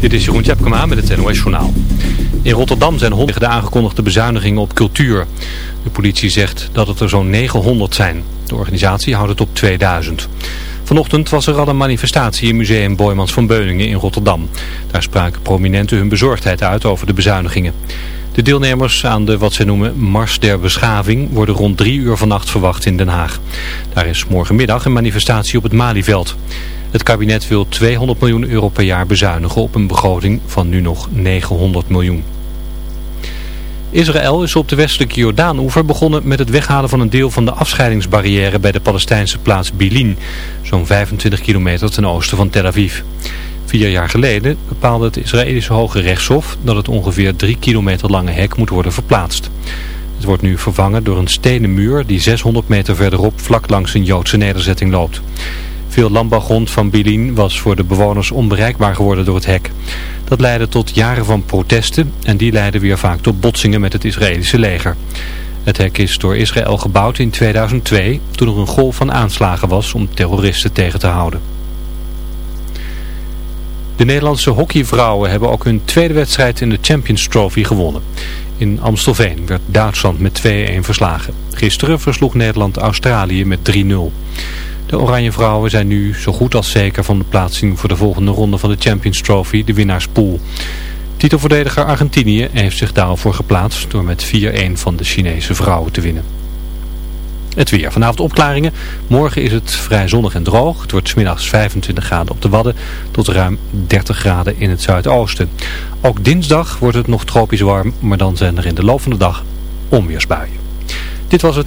Dit is Jeroen Tjepkema met het NOS Journaal. In Rotterdam zijn honderden de aangekondigde bezuinigingen op cultuur. De politie zegt dat het er zo'n 900 zijn. De organisatie houdt het op 2000. Vanochtend was er al een manifestatie in museum Boymans van Beuningen in Rotterdam. Daar spraken prominenten hun bezorgdheid uit over de bezuinigingen. De deelnemers aan de wat zij noemen Mars der Beschaving worden rond drie uur vannacht verwacht in Den Haag. Daar is morgenmiddag een manifestatie op het Malieveld. Het kabinet wil 200 miljoen euro per jaar bezuinigen op een begroting van nu nog 900 miljoen. Israël is op de westelijke Jordaan-oever begonnen met het weghalen van een deel van de afscheidingsbarrière bij de Palestijnse plaats Bilin, zo'n 25 kilometer ten oosten van Tel Aviv. Vier jaar geleden bepaalde het Israëlische Hoge Rechtshof dat het ongeveer drie kilometer lange hek moet worden verplaatst. Het wordt nu vervangen door een stenen muur die 600 meter verderop vlak langs een Joodse nederzetting loopt. Veel landbouwgrond van Bilin was voor de bewoners onbereikbaar geworden door het hek. Dat leidde tot jaren van protesten en die leidden weer vaak tot botsingen met het Israëlische leger. Het hek is door Israël gebouwd in 2002 toen er een golf van aanslagen was om terroristen tegen te houden. De Nederlandse hockeyvrouwen hebben ook hun tweede wedstrijd in de Champions Trophy gewonnen. In Amstelveen werd Duitsland met 2-1 verslagen. Gisteren versloeg Nederland Australië met 3-0. De Oranje Vrouwen zijn nu zo goed als zeker van de plaatsing voor de volgende ronde van de Champions Trophy, de winnaarspool. Titelverdediger Argentinië heeft zich daarvoor geplaatst door met 4-1 van de Chinese vrouwen te winnen. Het weer. Vanavond opklaringen. Morgen is het vrij zonnig en droog. Het wordt smiddags 25 graden op de Wadden tot ruim 30 graden in het zuidoosten. Ook dinsdag wordt het nog tropisch warm, maar dan zijn er in de loop van de dag onweersbuien. Dit was het.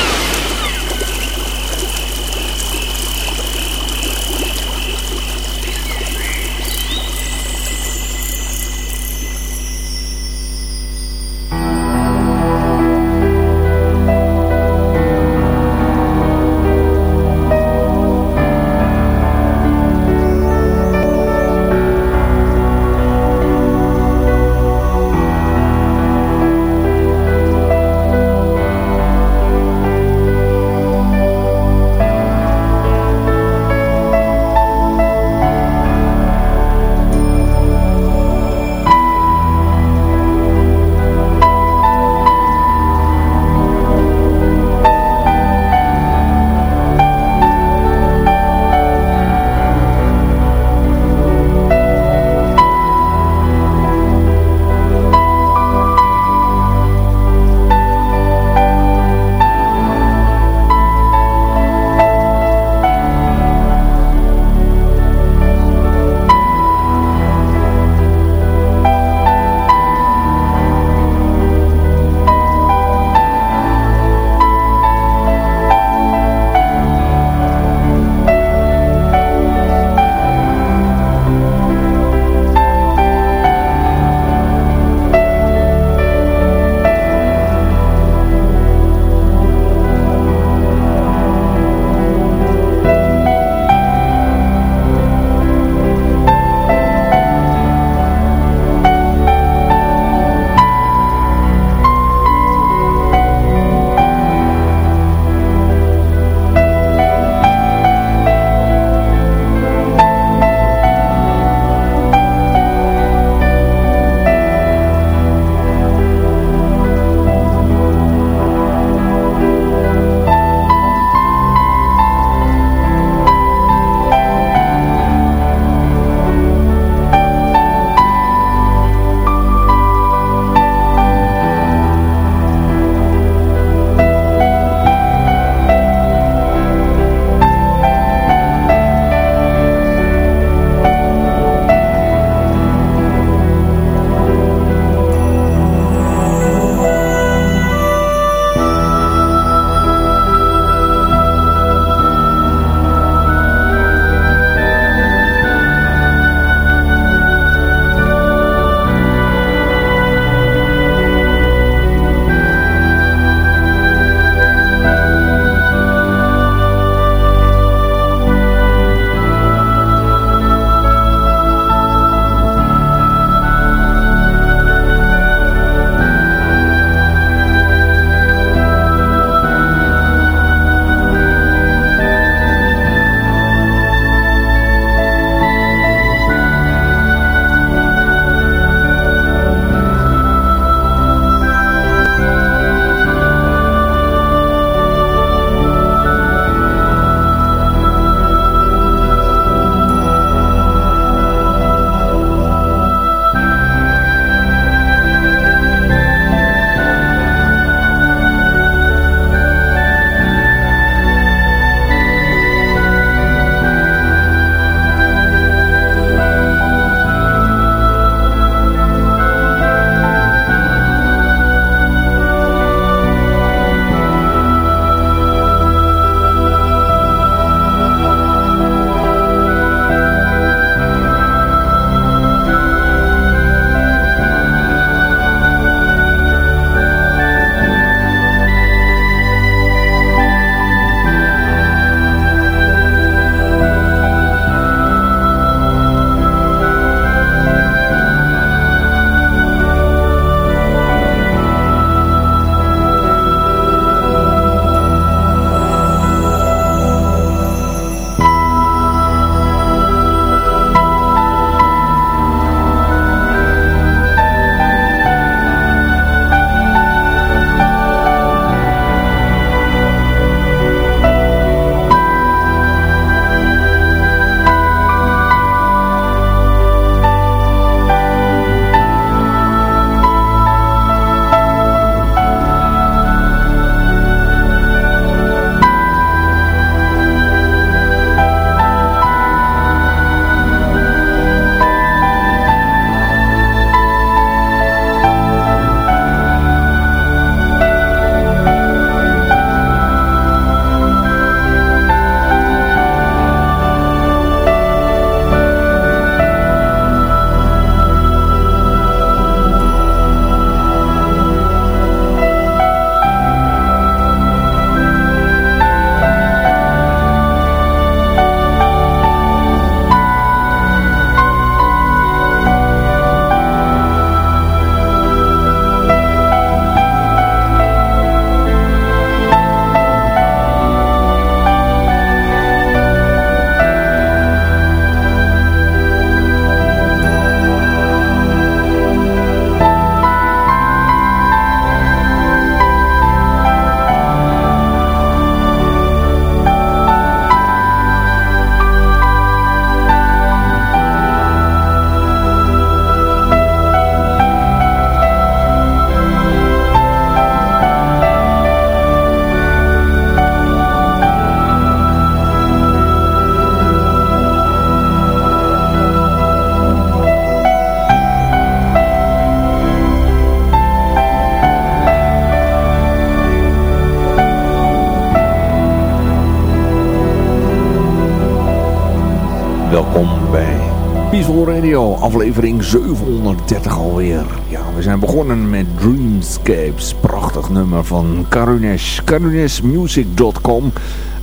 Aflevering 730 alweer. Ja, we zijn begonnen met Dreamscapes, prachtig nummer van Karunesh, karuneshmusic.com.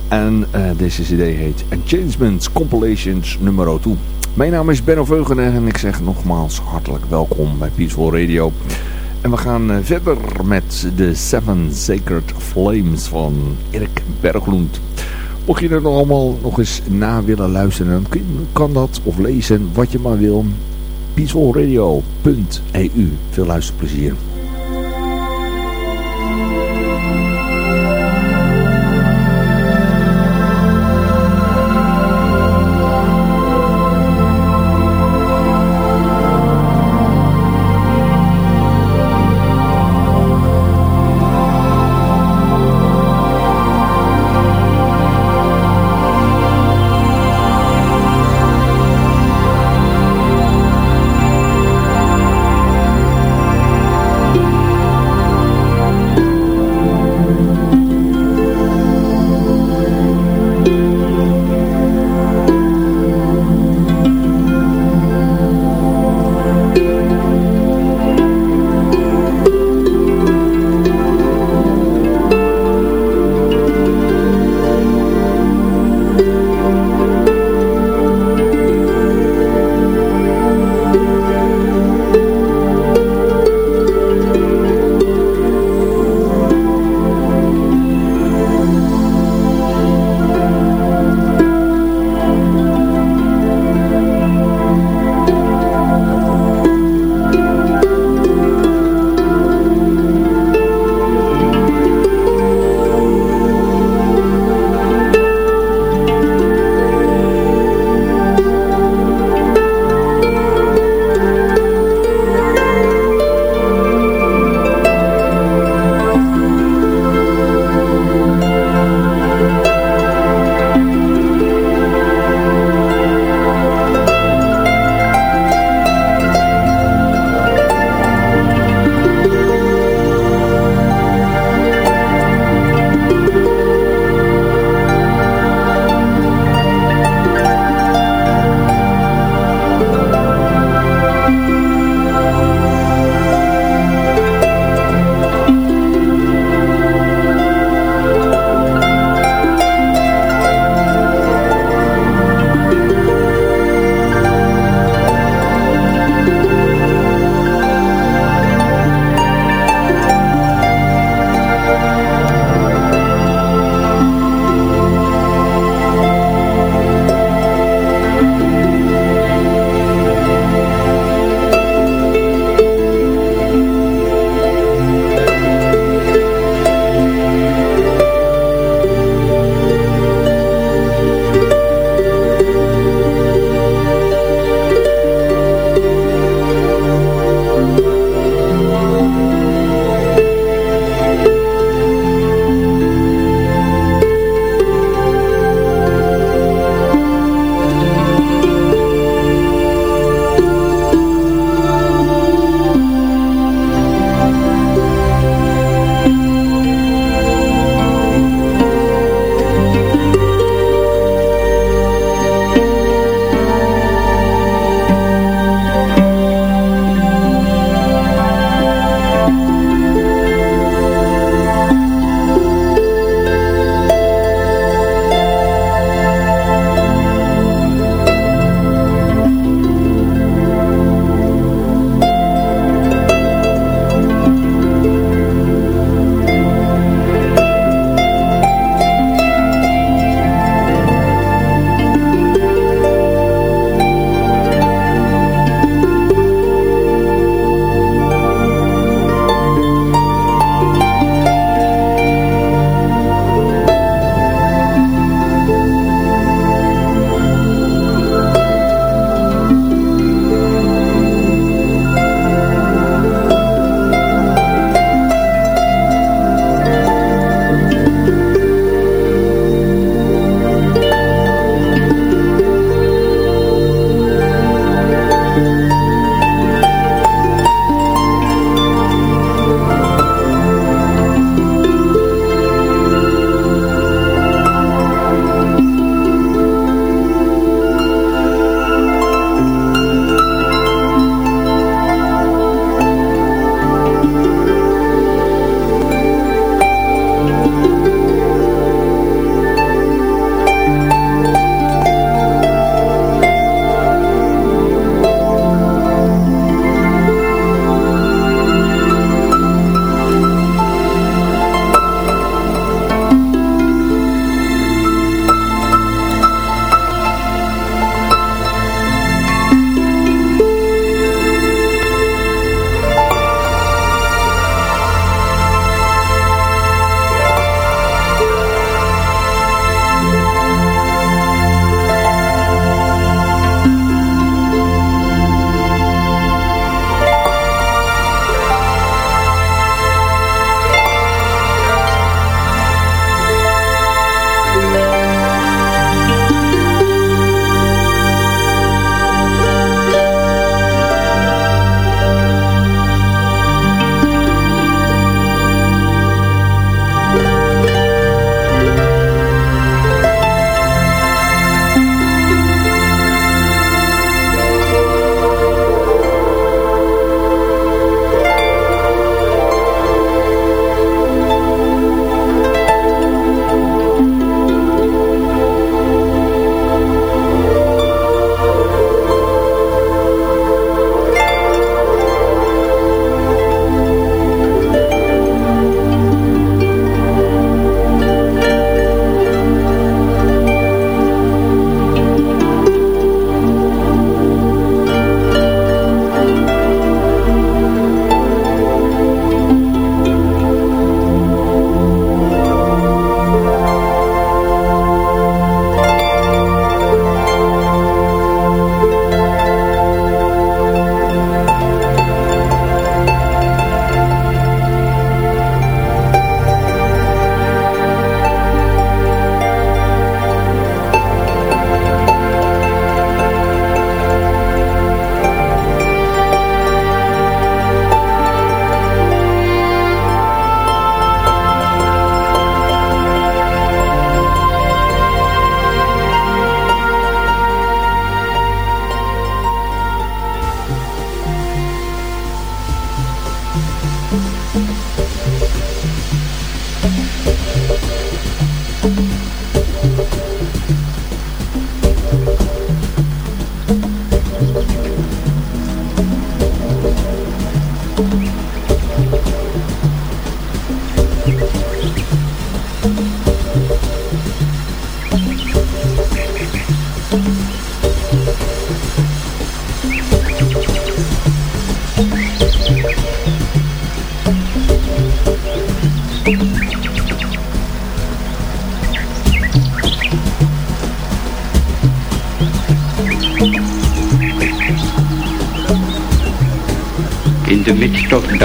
En uh, deze cd heet Enchantments Compilations nummer 2. Mijn naam is Benno Veugenen en ik zeg nogmaals hartelijk welkom bij Peaceful Radio. En we gaan uh, verder met de Seven Sacred Flames van Erik Berglund. Mocht je er nog allemaal nog eens na willen luisteren, dan kan dat of lezen wat je maar wil. peacefulradio.eu Veel luisterplezier.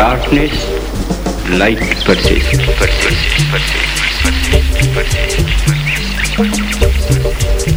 Darkness, light persists, persists, persists, persists, persists, persists.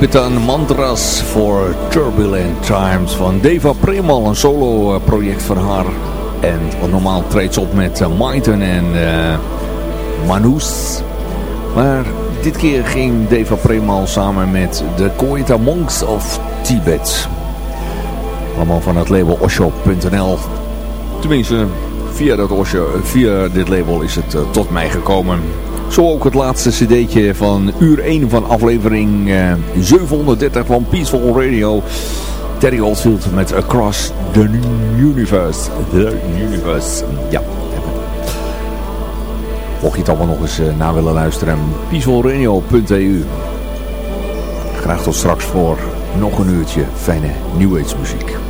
Tibetan Mantras for Turbulent Times van Deva Premal, een solo eh, project van haar. En normaal treedt ze op met uh, Maiten en uh, Manus. Maar dit keer ging Deva Premal samen met de Koita Monks of Tibet. Allemaal van het label Osho.nl. Tenminste, via, dat Osho, via dit label is het tot mij gekomen. Zo ook het laatste cd'tje van uur 1 van aflevering uh, 730 van Peaceful Radio. Terry Oldfield met Across the Universe. The Universe. Ja. Mocht je het allemaal nog eens uh, na willen luisteren. peacefulradio.eu Graag tot straks voor nog een uurtje fijne New Age muziek.